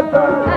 Satan.